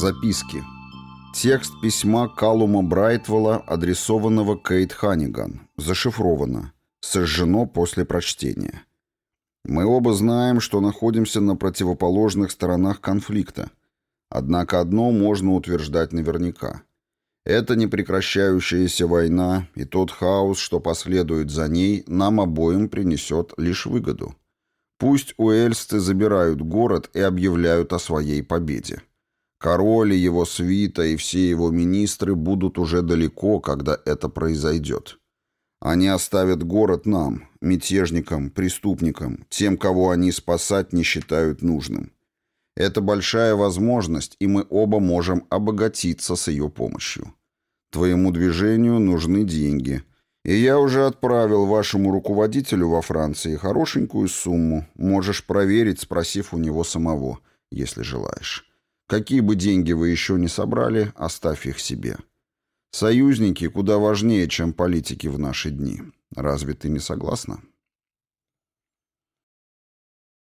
Записки. Текст письма Калума Брайтвелла, адресованного Кейт Ханиган. Зашифровано. Сожжено после прочтения. Мы оба знаем, что находимся на противоположных сторонах конфликта. Однако одно можно утверждать наверняка. Эта непрекращающаяся война и тот хаос, что последует за ней, нам обоим принесет лишь выгоду. Пусть уэльсты забирают город и объявляют о своей победе. Король и его свита и все его министры будут уже далеко, когда это произойдет. Они оставят город нам, мятежникам, преступникам, тем, кого они спасать не считают нужным. Это большая возможность, и мы оба можем обогатиться с ее помощью. Твоему движению нужны деньги. И я уже отправил вашему руководителю во Франции хорошенькую сумму. Можешь проверить, спросив у него самого, если желаешь. Какие бы деньги вы еще не собрали, оставь их себе. Союзники куда важнее, чем политики в наши дни. Разве ты не согласна?»